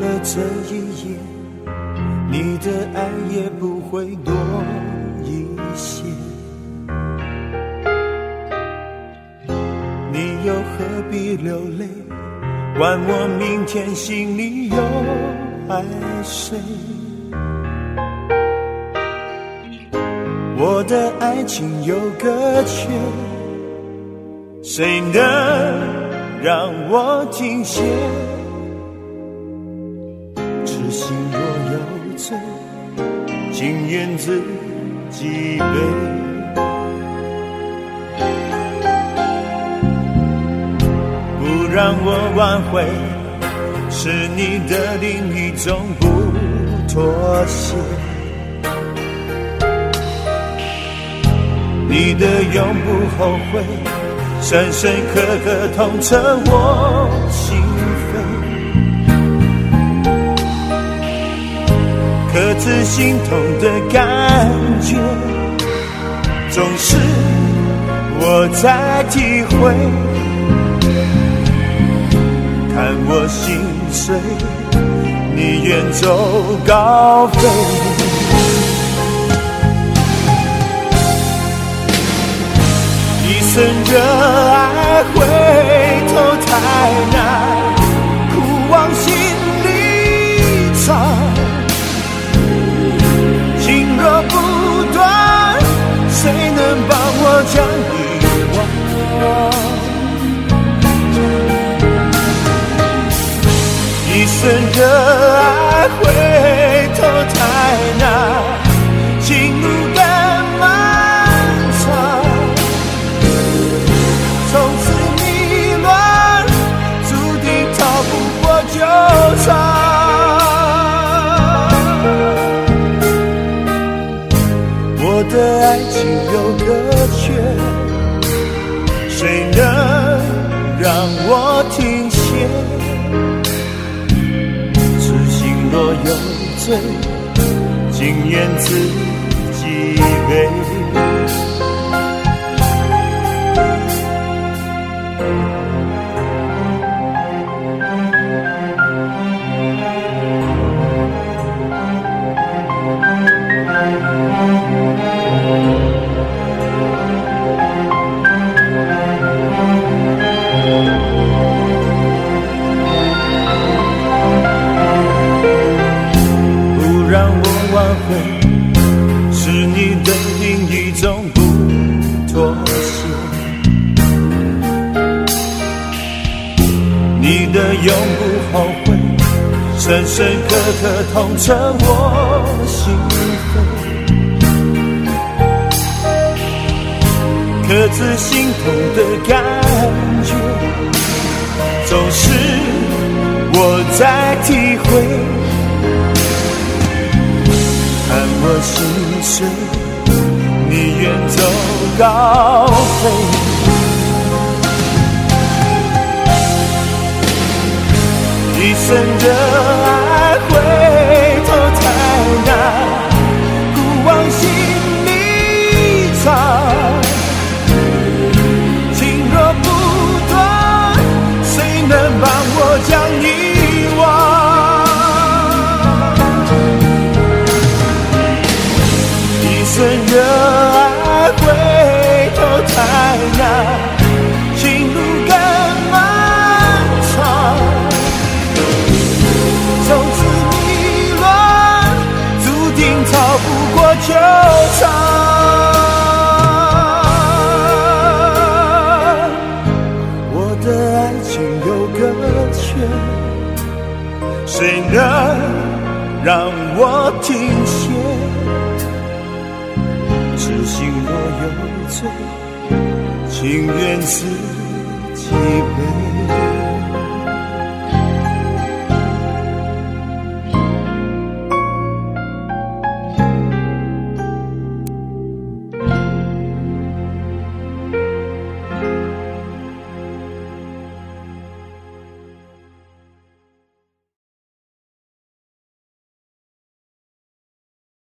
了这一夜，你的爱也不会多一些。你又何必流泪？管我明天心里有爱谁？我的爱情有个缺，谁能让我停歇？痴心若有罪，情愿自己背。不让我挽回，是你的另一种不妥协。你的永不后悔，深深刻刻痛彻我心可知心痛的感觉，总是我在体会。看我心碎，你远走高飞。一生热爱一生热爱回头太难，情路更漫长。从此迷乱，注定逃不过纠缠。我的爱情有个缺，谁能让我罪，情愿自己醉。永不后悔，深深刻刻痛彻我心扉。可知心痛的感觉，总是我在体会。看我心碎，你远走高飞。真的爱回头太难，苦往心里藏。情若不断，谁能帮我将你个缺，谁能让我停歇？痴心若有罪，情愿自己背。